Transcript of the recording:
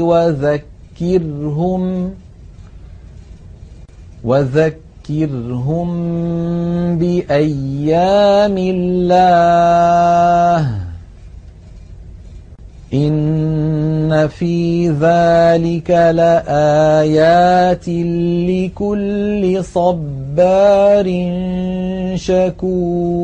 وذكرهم وذكرهم بأيام الله. إن في ذلك لآيات لكل صبار شكور.